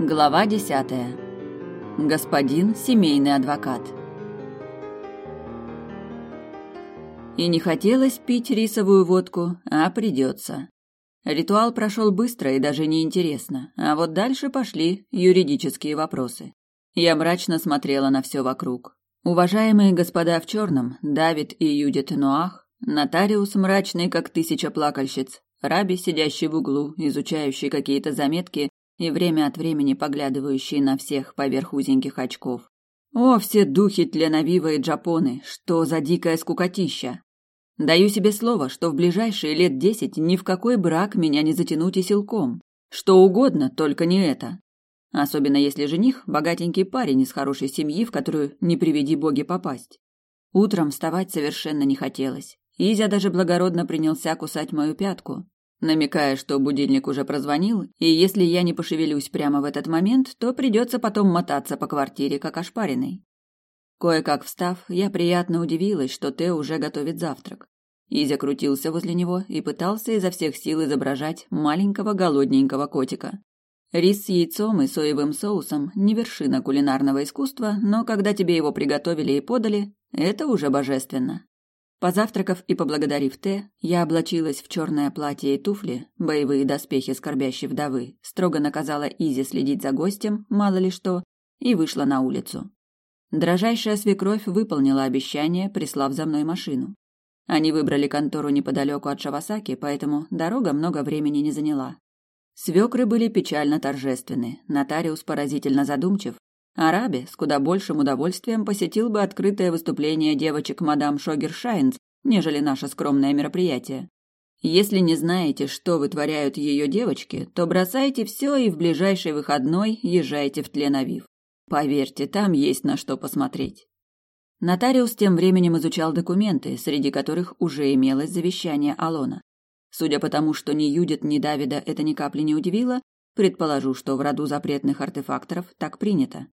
Глава десятая. Господин семейный адвокат. И не хотелось пить рисовую водку, а придется. Ритуал прошел быстро и даже неинтересно, а вот дальше пошли юридические вопросы. Я мрачно смотрела на все вокруг. Уважаемые господа в черном, Давид и Юдит Нуах, нотариус мрачный, как тысяча плакальщиц, Раби, сидящий в углу, изучающий какие-то заметки и время от времени поглядывающий на всех поверх узеньких очков. О, все духи Тленавива и Джапоны, что за дикая скукотища! Даю себе слово, что в ближайшие лет десять ни в какой брак меня не затянуть и силком. Что угодно, только не это. Особенно если жених – богатенький парень из хорошей семьи, в которую не приведи боги попасть. Утром вставать совершенно не хотелось. Изя даже благородно принялся кусать мою пятку, намекая, что будильник уже прозвонил, и если я не пошевелюсь прямо в этот момент, то придется потом мотаться по квартире, как ошпаренный. Кое-как встав, я приятно удивилась, что Тэ уже готовит завтрак. Изя крутился возле него и пытался изо всех сил изображать маленького голодненького котика. Рис с яйцом и соевым соусом – не вершина кулинарного искусства, но когда тебе его приготовили и подали, это уже божественно. Позавтракав и поблагодарив Т, я облачилась в черное платье и туфли, боевые доспехи скорбящей вдовы, строго наказала Изи следить за гостем, мало ли что, и вышла на улицу. Дрожайшая свекровь выполнила обещание, прислав за мной машину. Они выбрали контору неподалеку от Шавасаки, поэтому дорога много времени не заняла. Свекры были печально торжественны, нотариус поразительно задумчив, Араби с куда большим удовольствием посетил бы открытое выступление девочек мадам Шогершайнс, нежели наше скромное мероприятие. Если не знаете, что вытворяют ее девочки, то бросайте все и в ближайший выходной езжайте в Тленавив. Поверьте, там есть на что посмотреть. Нотариус тем временем изучал документы, среди которых уже имелось завещание Алона. Судя по тому, что ни Юдит, ни Давида это ни капли не удивило, предположу, что в роду запретных артефакторов так принято.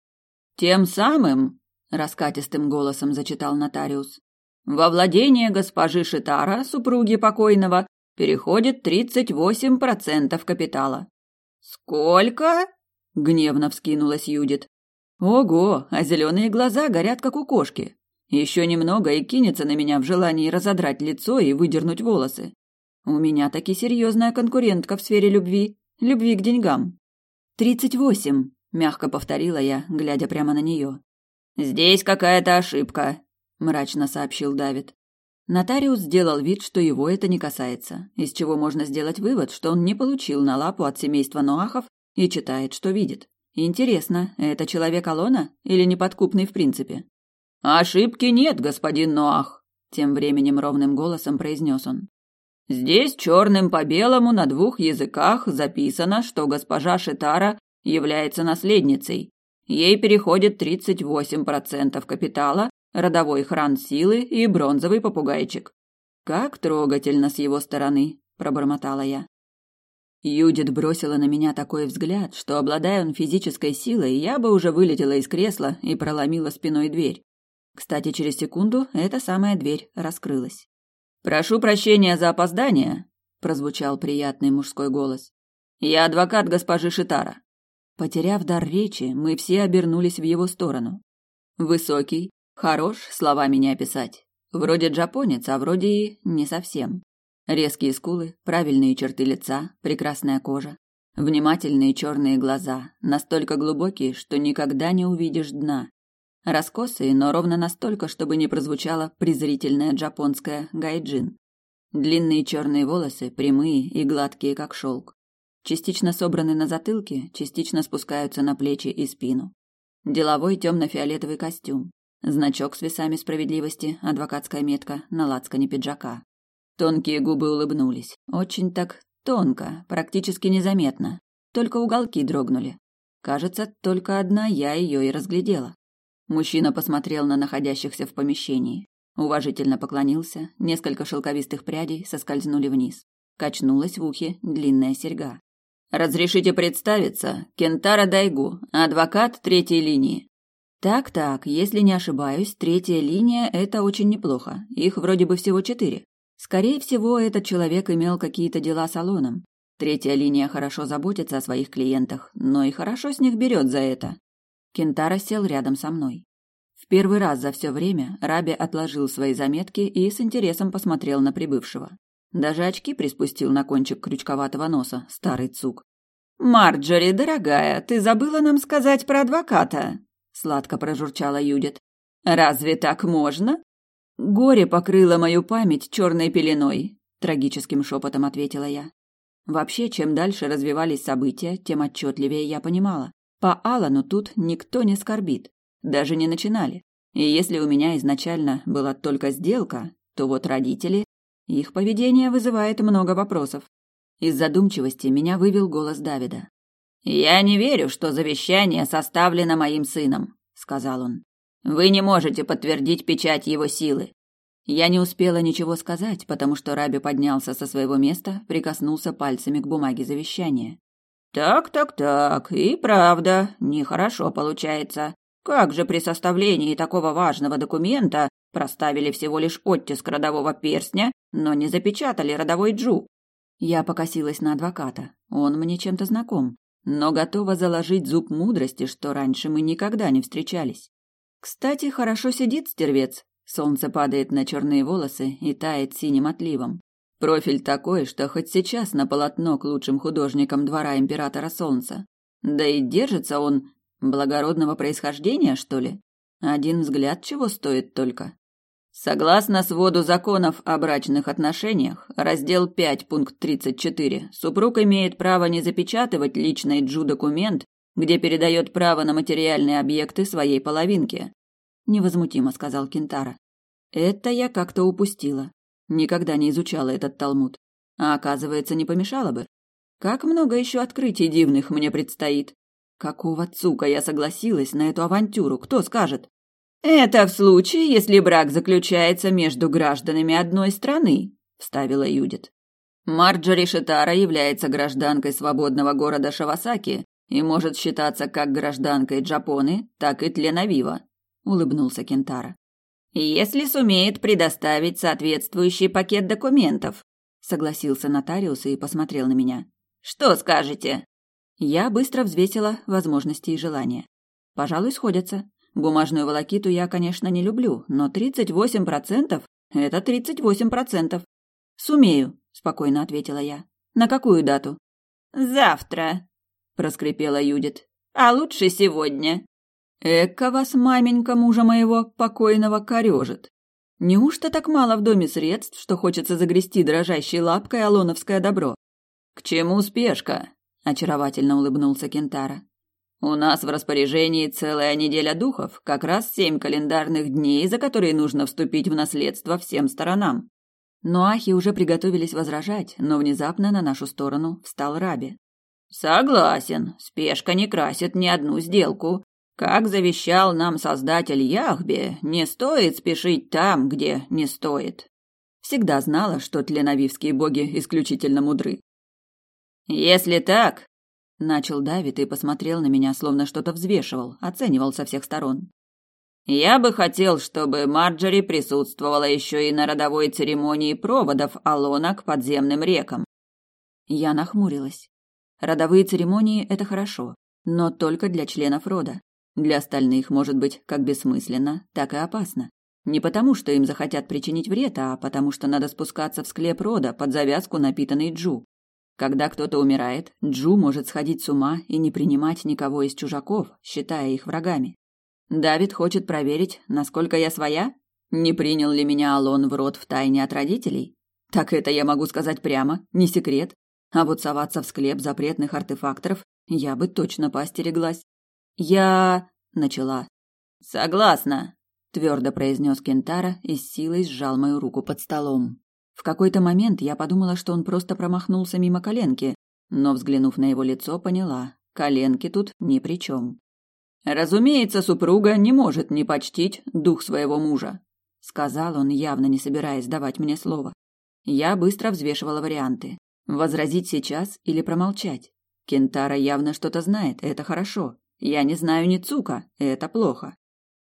Тем самым, раскатистым голосом зачитал нотариус, во владение госпожи Шитара, супруги покойного, переходит тридцать восемь процентов капитала. Сколько? гневно вскинулась Юдит. Ого, а зеленые глаза горят как у кошки. Еще немного и кинется на меня в желании разодрать лицо и выдернуть волосы. У меня таки серьезная конкурентка в сфере любви, любви к деньгам. Тридцать восемь, мягко повторила я, глядя прямо на нее. Здесь какая-то ошибка, мрачно сообщил Давид. Нотариус сделал вид, что его это не касается, из чего можно сделать вывод, что он не получил на лапу от семейства Ноахов и читает, что видит. Интересно, это человек Алона или неподкупный в принципе? Ошибки нет, господин Ноах, тем временем ровным голосом произнес он. Здесь черным по белому на двух языках записано, что госпожа Шитара является наследницей. Ей переходит 38% капитала, родовой хран силы и бронзовый попугайчик. Как трогательно с его стороны, пробормотала я. Юдит бросила на меня такой взгляд, что, обладая он физической силой, я бы уже вылетела из кресла и проломила спиной дверь. Кстати, через секунду эта самая дверь раскрылась. «Прошу прощения за опоздание», — прозвучал приятный мужской голос. «Я адвокат госпожи Шитара. Потеряв дар речи, мы все обернулись в его сторону. Высокий, хорош, словами не описать. Вроде джапонец, а вроде и не совсем. Резкие скулы, правильные черты лица, прекрасная кожа. Внимательные черные глаза, настолько глубокие, что никогда не увидишь дна. Раскосые, но ровно настолько, чтобы не прозвучало презрительное джапонское гайджин. Длинные черные волосы, прямые и гладкие, как шелк частично собраны на затылке, частично спускаются на плечи и спину. Деловой темно-фиолетовый костюм, значок с весами справедливости, адвокатская метка на лацкане пиджака. Тонкие губы улыбнулись, очень так тонко, практически незаметно, только уголки дрогнули. Кажется, только одна я ее и разглядела. Мужчина посмотрел на находящихся в помещении, уважительно поклонился, несколько шелковистых прядей соскользнули вниз. Качнулась в ухе длинная серьга. Разрешите представиться, Кентара Дайгу, адвокат третьей линии. Так-так, если не ошибаюсь, третья линия – это очень неплохо. Их вроде бы всего четыре. Скорее всего, этот человек имел какие-то дела с Алоном. Третья линия хорошо заботится о своих клиентах, но и хорошо с них берет за это. Кентара сел рядом со мной. В первый раз за все время Раби отложил свои заметки и с интересом посмотрел на прибывшего. Даже очки приспустил на кончик крючковатого носа, старый цук. «Марджори, дорогая, ты забыла нам сказать про адвоката?» Сладко прожурчала Юдит. «Разве так можно?» «Горе покрыло мою память черной пеленой», трагическим шепотом ответила я. Вообще, чем дальше развивались события, тем отчетливее я понимала. По Алану тут никто не скорбит. Даже не начинали. И если у меня изначально была только сделка, то вот родители... Их поведение вызывает много вопросов. Из задумчивости меня вывел голос Давида. «Я не верю, что завещание составлено моим сыном», — сказал он. «Вы не можете подтвердить печать его силы. Я не успела ничего сказать, потому что Раби поднялся со своего места, прикоснулся пальцами к бумаге завещания. Так, так, так, и правда, нехорошо получается. Как же при составлении такого важного документа проставили всего лишь оттиск родового перстня, но не запечатали родовой джу? Я покосилась на адвоката. Он мне чем-то знаком, но готова заложить зуб мудрости, что раньше мы никогда не встречались. Кстати, хорошо сидит стервец, Солнце падает на черные волосы и тает синим отливом. Профиль такой, что хоть сейчас на полотно к лучшим художникам двора императора Солнца. Да и держится он благородного происхождения, что ли? Один взгляд чего стоит только. Согласно своду законов о брачных отношениях, раздел 5, пункт 34, супруг имеет право не запечатывать личный джу-документ, где передает право на материальные объекты своей половинке невозмутимо сказал Кентара. Это я как-то упустила. Никогда не изучала этот талмуд. А оказывается, не помешало бы. Как много еще открытий дивных мне предстоит. Какого цука я согласилась на эту авантюру, кто скажет? Это в случае, если брак заключается между гражданами одной страны, вставила Юдит. Марджори Шитара является гражданкой свободного города Шавасаки и может считаться как гражданкой Джапоны, так и Тленавива улыбнулся Кентара. Если сумеет предоставить соответствующий пакет документов, согласился нотариус и посмотрел на меня. Что скажете? Я быстро взвесила возможности и желания. Пожалуй, сходятся. Бумажную волокиту я, конечно, не люблю, но 38% – это 38%. Сумею, спокойно ответила я. На какую дату? Завтра, проскрипела Юдит. А лучше сегодня. Эка вас, маменька мужа моего, покойного корежит. Неужто так мало в доме средств, что хочется загрести дрожащей лапкой алоновское добро? К чему спешка? Очаровательно улыбнулся Кентара. У нас в распоряжении целая неделя духов, как раз семь календарных дней, за которые нужно вступить в наследство всем сторонам. Но ахи уже приготовились возражать, но внезапно на нашу сторону встал Раби. Согласен, спешка не красит ни одну сделку, как завещал нам создатель Яхбе, не стоит спешить там, где не стоит. Всегда знала, что тленовивские боги исключительно мудры. Если так, начал Давид и посмотрел на меня, словно что-то взвешивал, оценивал со всех сторон. Я бы хотел, чтобы Марджори присутствовала еще и на родовой церемонии проводов Алона к подземным рекам. Я нахмурилась. Родовые церемонии это хорошо, но только для членов рода. Для остальных может быть как бессмысленно, так и опасно. Не потому, что им захотят причинить вред, а потому что надо спускаться в склеп рода под завязку напитанный джу. Когда кто-то умирает, джу может сходить с ума и не принимать никого из чужаков, считая их врагами. Давид хочет проверить, насколько я своя? Не принял ли меня Алон в род в тайне от родителей? Так это я могу сказать прямо, не секрет. А вот соваться в склеп запретных артефакторов я бы точно поостереглась. «Я...» — начала. «Согласна», — твердо произнес Кентара и с силой сжал мою руку под столом. В какой-то момент я подумала, что он просто промахнулся мимо коленки, но, взглянув на его лицо, поняла, коленки тут ни при чем. «Разумеется, супруга не может не почтить дух своего мужа», — сказал он, явно не собираясь давать мне слово. Я быстро взвешивала варианты. Возразить сейчас или промолчать? Кентара явно что-то знает, это хорошо. Я не знаю ни цука, это плохо.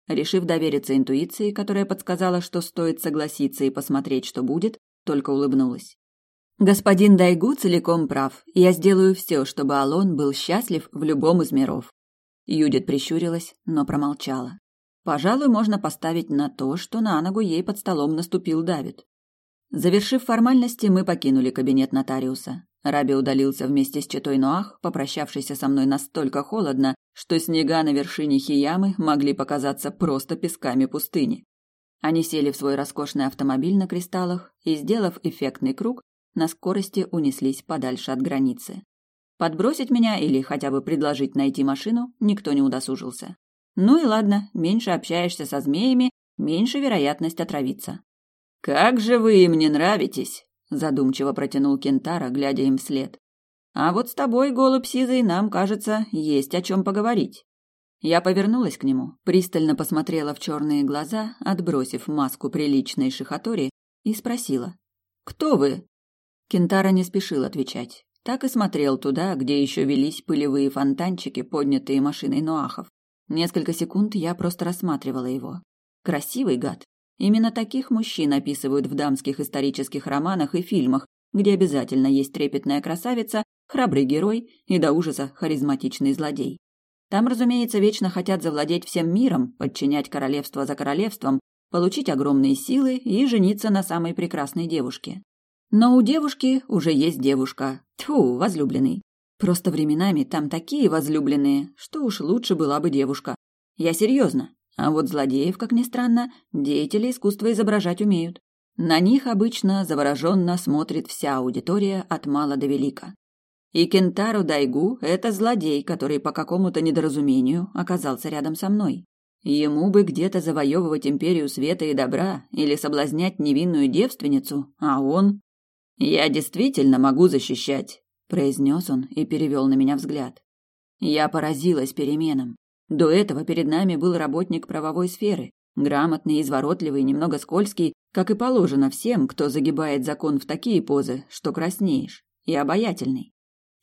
Решив довериться интуиции, которая подсказала, что стоит согласиться и посмотреть, что будет, только улыбнулась. Господин Дайгу целиком прав. Я сделаю все, чтобы Алон был счастлив в любом из миров. Юдит прищурилась, но промолчала. Пожалуй, можно поставить на то, что на ногу ей под столом наступил Давид. Завершив формальности, мы покинули кабинет нотариуса. Раби удалился вместе с Читой Ноах, попрощавшийся со мной настолько холодно, что снега на вершине Хиямы могли показаться просто песками пустыни. Они сели в свой роскошный автомобиль на кристаллах и, сделав эффектный круг, на скорости унеслись подальше от границы. Подбросить меня или хотя бы предложить найти машину никто не удосужился. Ну и ладно, меньше общаешься со змеями, меньше вероятность отравиться. «Как же вы им не нравитесь!» – задумчиво протянул Кентара, глядя им вслед. «А вот с тобой, голубь сизый, нам, кажется, есть о чем поговорить». Я повернулась к нему, пристально посмотрела в черные глаза, отбросив маску приличной шихатори, и спросила. «Кто вы?» Кентара не спешил отвечать. Так и смотрел туда, где еще велись пылевые фонтанчики, поднятые машиной Ноахов. Несколько секунд я просто рассматривала его. Красивый гад, Именно таких мужчин описывают в дамских исторических романах и фильмах, где обязательно есть трепетная красавица, храбрый герой и до ужаса харизматичный злодей. Там, разумеется, вечно хотят завладеть всем миром, подчинять королевство за королевством, получить огромные силы и жениться на самой прекрасной девушке. Но у девушки уже есть девушка. Тьфу, возлюбленный. Просто временами там такие возлюбленные, что уж лучше была бы девушка. Я серьезно. А вот злодеев, как ни странно, деятели искусства изображать умеют. На них обычно завороженно смотрит вся аудитория от мала до велика. И Кентару Дайгу – это злодей, который по какому-то недоразумению оказался рядом со мной. Ему бы где-то завоевывать империю света и добра или соблазнять невинную девственницу, а он... «Я действительно могу защищать», – произнес он и перевел на меня взгляд. Я поразилась переменам. До этого перед нами был работник правовой сферы, грамотный, изворотливый, немного скользкий, как и положено всем, кто загибает закон в такие позы, что краснеешь, и обаятельный.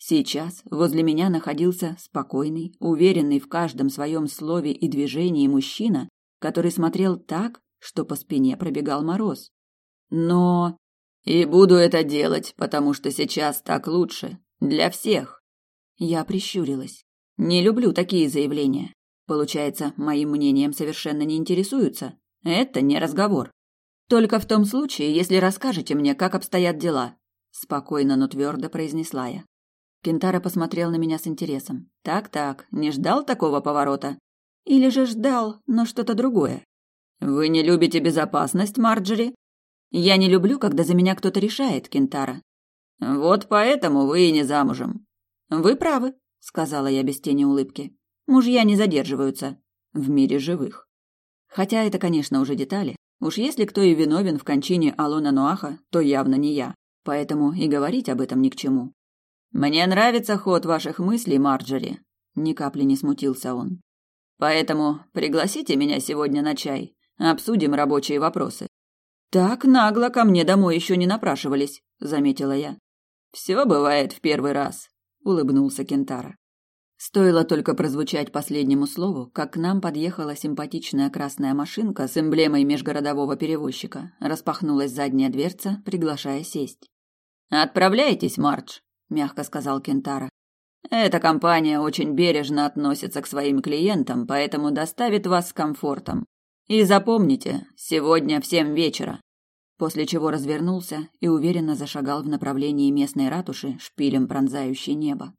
Сейчас возле меня находился спокойный, уверенный в каждом своем слове и движении мужчина, который смотрел так, что по спине пробегал мороз. Но... И буду это делать, потому что сейчас так лучше. Для всех. Я прищурилась. Не люблю такие заявления. Получается, моим мнением совершенно не интересуются. Это не разговор. Только в том случае, если расскажете мне, как обстоят дела, спокойно, но твердо произнесла я. Кентара посмотрел на меня с интересом. Так-так, не ждал такого поворота? Или же ждал, но что-то другое? Вы не любите безопасность, Марджери? Я не люблю, когда за меня кто-то решает, Кентара. Вот поэтому вы и не замужем. Вы правы, сказала я без тени улыбки. Мужья не задерживаются в мире живых. Хотя это, конечно, уже детали. Уж если кто и виновен в кончине Алона Нуаха, то явно не я. Поэтому и говорить об этом ни к чему. Мне нравится ход ваших мыслей, Марджери. Ни капли не смутился он. Поэтому пригласите меня сегодня на чай. Обсудим рабочие вопросы. Так нагло ко мне домой еще не напрашивались, заметила я. Все бывает в первый раз, улыбнулся Кентара. Стоило только прозвучать последнему слову, как к нам подъехала симпатичная красная машинка с эмблемой межгородового перевозчика. Распахнулась задняя дверца, приглашая сесть. «Отправляйтесь, Мардж», — мягко сказал Кентара. «Эта компания очень бережно относится к своим клиентам, поэтому доставит вас с комфортом. И запомните, сегодня в семь вечера». После чего развернулся и уверенно зашагал в направлении местной ратуши, шпилем пронзающей небо.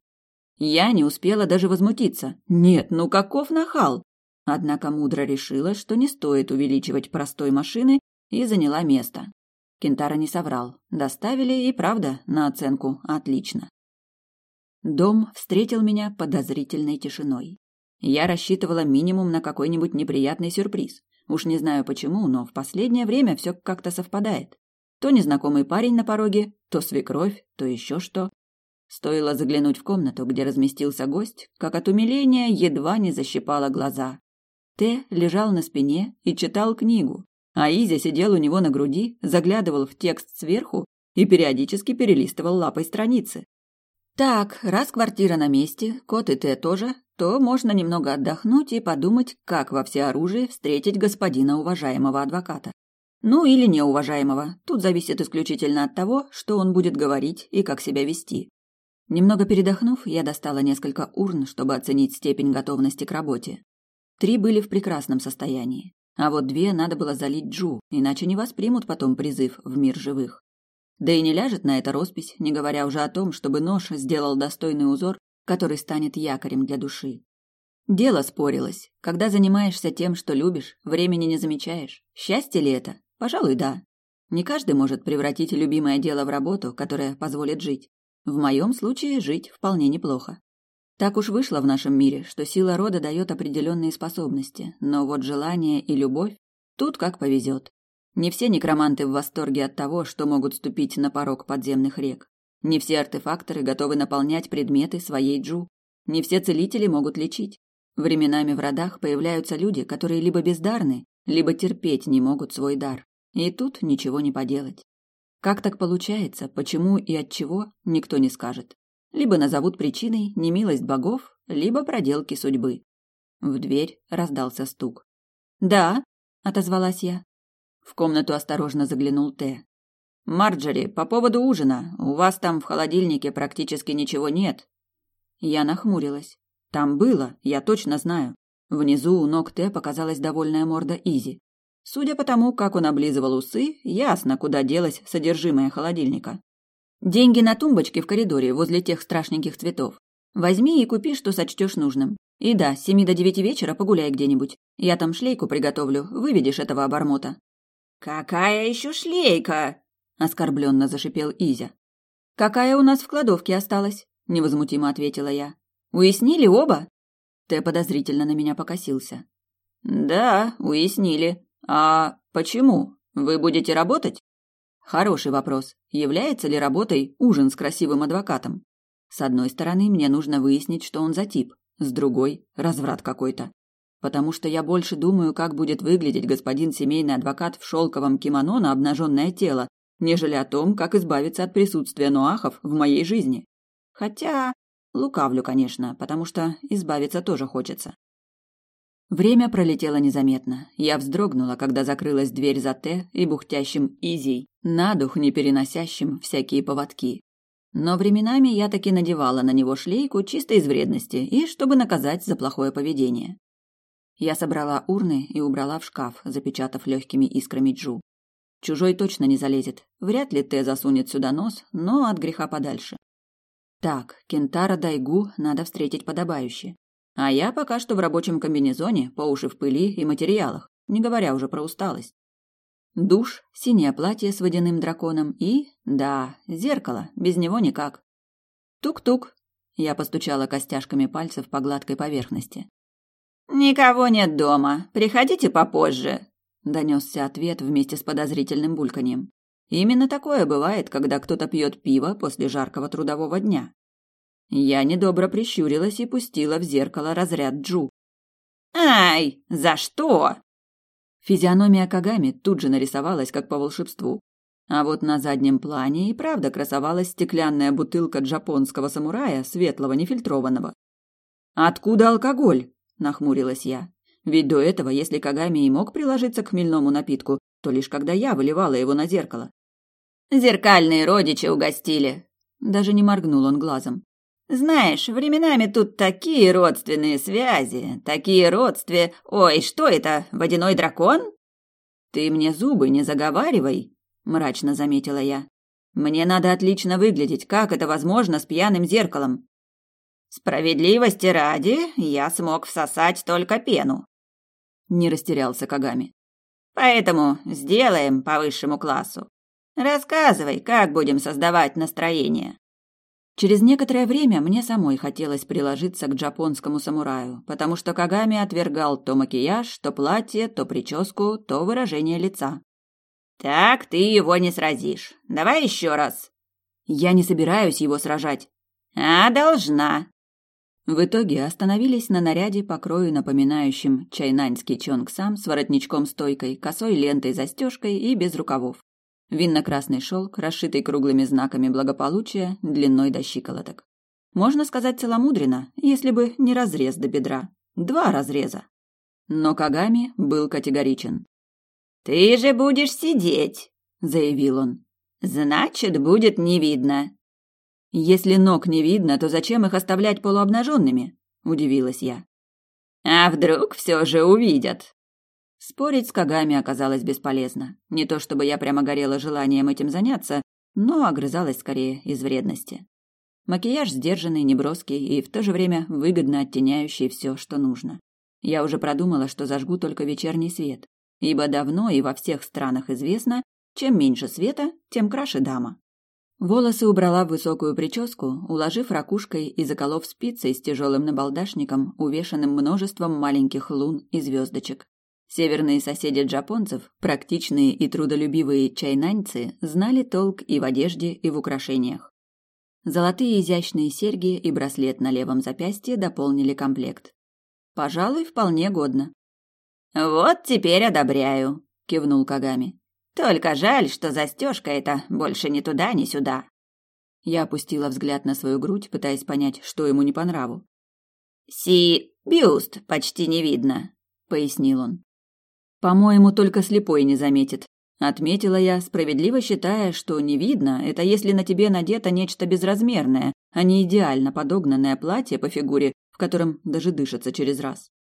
Я не успела даже возмутиться. Нет, ну каков нахал! Однако мудро решила, что не стоит увеличивать простой машины, и заняла место. Кентара не соврал. Доставили и правда на оценку отлично. Дом встретил меня подозрительной тишиной. Я рассчитывала минимум на какой-нибудь неприятный сюрприз. Уж не знаю почему, но в последнее время все как-то совпадает. То незнакомый парень на пороге, то свекровь, то еще что. Стоило заглянуть в комнату, где разместился гость, как от умиления едва не защипало глаза. Т лежал на спине и читал книгу, а Изя сидел у него на груди, заглядывал в текст сверху и периодически перелистывал лапой страницы. Так, раз квартира на месте, кот и Т тоже, то можно немного отдохнуть и подумать, как во всеоружии встретить господина уважаемого адвоката. Ну или неуважаемого. Тут зависит исключительно от того, что он будет говорить и как себя вести. Немного передохнув, я достала несколько урн, чтобы оценить степень готовности к работе. Три были в прекрасном состоянии, а вот две надо было залить Джу, иначе не воспримут потом призыв в мир живых. Да и не ляжет на это роспись, не говоря уже о том, чтобы нож сделал достойный узор, который станет якорем для души. Дело спорилось. Когда занимаешься тем, что любишь, времени не замечаешь. Счастье ли это? Пожалуй, да. Не каждый может превратить любимое дело в работу, которая позволит жить. В моем случае жить вполне неплохо. Так уж вышло в нашем мире, что сила рода дает определенные способности, но вот желание и любовь тут как повезет. Не все некроманты в восторге от того, что могут ступить на порог подземных рек. Не все артефакторы готовы наполнять предметы своей джу. Не все целители могут лечить. Временами в родах появляются люди, которые либо бездарны, либо терпеть не могут свой дар. И тут ничего не поделать. Как так получается, почему и от чего, никто не скажет. Либо назовут причиной немилость богов, либо проделки судьбы. В дверь раздался стук. «Да», — отозвалась я. В комнату осторожно заглянул Т. «Марджери, по поводу ужина. У вас там в холодильнике практически ничего нет». Я нахмурилась. «Там было, я точно знаю». Внизу у ног Т показалась довольная морда Изи. Судя по тому, как он облизывал усы, ясно, куда делось содержимое холодильника. Деньги на тумбочке в коридоре возле тех страшненьких цветов. Возьми и купи, что сочтешь нужным. И да, с семи до девяти вечера погуляй где-нибудь. Я там шлейку приготовлю, выведешь этого обормота. Какая еще шлейка? оскорбленно зашипел Изя. Какая у нас в кладовке осталась? невозмутимо ответила я. Уяснили оба? Тэ подозрительно на меня покосился. Да, уяснили. А почему? Вы будете работать? Хороший вопрос. Является ли работой ужин с красивым адвокатом? С одной стороны, мне нужно выяснить, что он за тип. С другой – разврат какой-то. Потому что я больше думаю, как будет выглядеть господин семейный адвокат в шелковом кимоно на обнаженное тело, нежели о том, как избавиться от присутствия нуахов в моей жизни. Хотя лукавлю, конечно, потому что избавиться тоже хочется. Время пролетело незаметно. Я вздрогнула, когда закрылась дверь за Т и бухтящим Изей, на дух не переносящим всякие поводки. Но временами я таки надевала на него шлейку чисто из вредности и чтобы наказать за плохое поведение. Я собрала урны и убрала в шкаф, запечатав легкими искрами джу. Чужой точно не залезет. Вряд ли Т засунет сюда нос, но от греха подальше. Так, Кентара Дайгу надо встретить подобающе. А я пока что в рабочем комбинезоне, по уши в пыли и материалах, не говоря уже про усталость. Душ, синее платье с водяным драконом и, да, зеркало, без него никак. Тук-тук. Я постучала костяшками пальцев по гладкой поверхности. Никого нет дома. Приходите попозже, донесся ответ вместе с подозрительным бульканьем. Именно такое бывает, когда кто-то пьет пиво после жаркого трудового дня. Я недобро прищурилась и пустила в зеркало разряд Джу. «Ай, за что?» Физиономия Кагами тут же нарисовалась, как по волшебству. А вот на заднем плане и правда красовалась стеклянная бутылка джапонского самурая, светлого, нефильтрованного. «Откуда алкоголь?» – нахмурилась я. Ведь до этого, если Кагами и мог приложиться к хмельному напитку, то лишь когда я выливала его на зеркало. «Зеркальные родичи угостили!» Даже не моргнул он глазом. Знаешь, временами тут такие родственные связи, такие родстве... Ой, что это, водяной дракон? Ты мне зубы не заговаривай, мрачно заметила я. Мне надо отлично выглядеть, как это возможно с пьяным зеркалом? Справедливости ради, я смог всосать только пену. Не растерялся Кагами. Поэтому сделаем по высшему классу. Рассказывай, как будем создавать настроение. Через некоторое время мне самой хотелось приложиться к джапонскому самураю, потому что Кагами отвергал то макияж, то платье, то прическу, то выражение лица. «Так ты его не сразишь. Давай еще раз». «Я не собираюсь его сражать». «А должна». В итоге остановились на наряде по крою напоминающем чайнаньский чонг-сам с воротничком-стойкой, косой лентой-застежкой и без рукавов. Винно-красный шелк, расшитый круглыми знаками благополучия, длиной до щиколоток. Можно сказать целомудренно, если бы не разрез до бедра. Два разреза. Но Кагами был категоричен. Ты же будешь сидеть, заявил он. Значит, будет не видно. Если ног не видно, то зачем их оставлять полуобнаженными? удивилась я. А вдруг все же увидят? Спорить с Кагами оказалось бесполезно. Не то чтобы я прямо горела желанием этим заняться, но огрызалась скорее из вредности. Макияж сдержанный, неброский и в то же время выгодно оттеняющий все, что нужно. Я уже продумала, что зажгу только вечерний свет, ибо давно и во всех странах известно, чем меньше света, тем краше дама. Волосы убрала в высокую прическу, уложив ракушкой и заколов спицей с тяжелым набалдашником, увешанным множеством маленьких лун и звездочек. Северные соседи джапонцев, практичные и трудолюбивые чайнаньцы, знали толк и в одежде, и в украшениях. Золотые изящные серьги и браслет на левом запястье дополнили комплект. Пожалуй, вполне годно. Вот теперь одобряю, кивнул Кагами. Только жаль, что застежка эта больше ни туда, ни сюда. Я опустила взгляд на свою грудь, пытаясь понять, что ему не по нраву. Си бюст почти не видно, пояснил он. По-моему, только слепой не заметит. Отметила я, справедливо считая, что не видно, это если на тебе надето нечто безразмерное, а не идеально подогнанное платье по фигуре, в котором даже дышится через раз.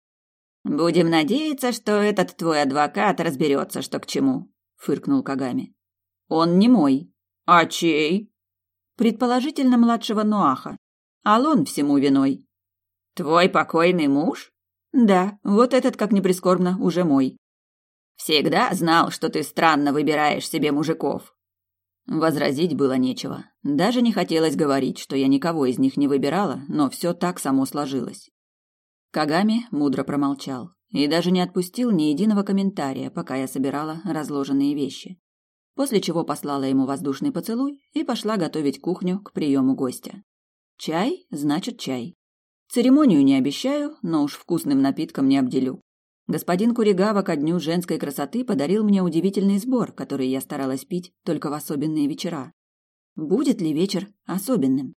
«Будем надеяться, что этот твой адвокат разберется, что к чему», — фыркнул Кагами. «Он не мой». «А чей?» «Предположительно, младшего Нуаха. Алон всему виной». «Твой покойный муж?» «Да, вот этот, как ни прискорбно, уже мой». Всегда знал, что ты странно выбираешь себе мужиков. Возразить было нечего. Даже не хотелось говорить, что я никого из них не выбирала, но все так само сложилось. Кагами мудро промолчал и даже не отпустил ни единого комментария, пока я собирала разложенные вещи. После чего послала ему воздушный поцелуй и пошла готовить кухню к приему гостя. Чай значит чай. Церемонию не обещаю, но уж вкусным напитком не обделю. Господин Куригава ко дню женской красоты подарил мне удивительный сбор, который я старалась пить только в особенные вечера. Будет ли вечер особенным?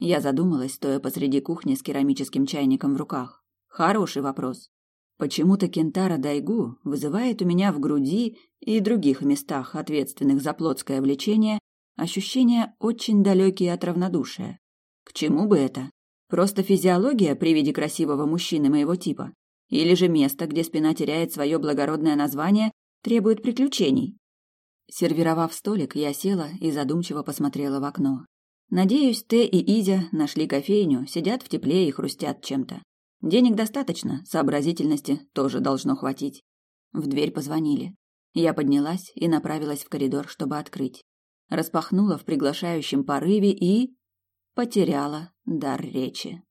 Я задумалась, стоя посреди кухни с керамическим чайником в руках. Хороший вопрос. Почему-то Кентара Дайгу вызывает у меня в груди и других местах, ответственных за плотское влечение, ощущения очень далекие от равнодушия. К чему бы это? Просто физиология при виде красивого мужчины моего типа? Или же место, где спина теряет свое благородное название, требует приключений. Сервировав столик, я села и задумчиво посмотрела в окно. Надеюсь, Т и Изя нашли кофейню, сидят в тепле и хрустят чем-то. Денег достаточно, сообразительности тоже должно хватить. В дверь позвонили. Я поднялась и направилась в коридор, чтобы открыть. Распахнула в приглашающем порыве и... потеряла дар речи.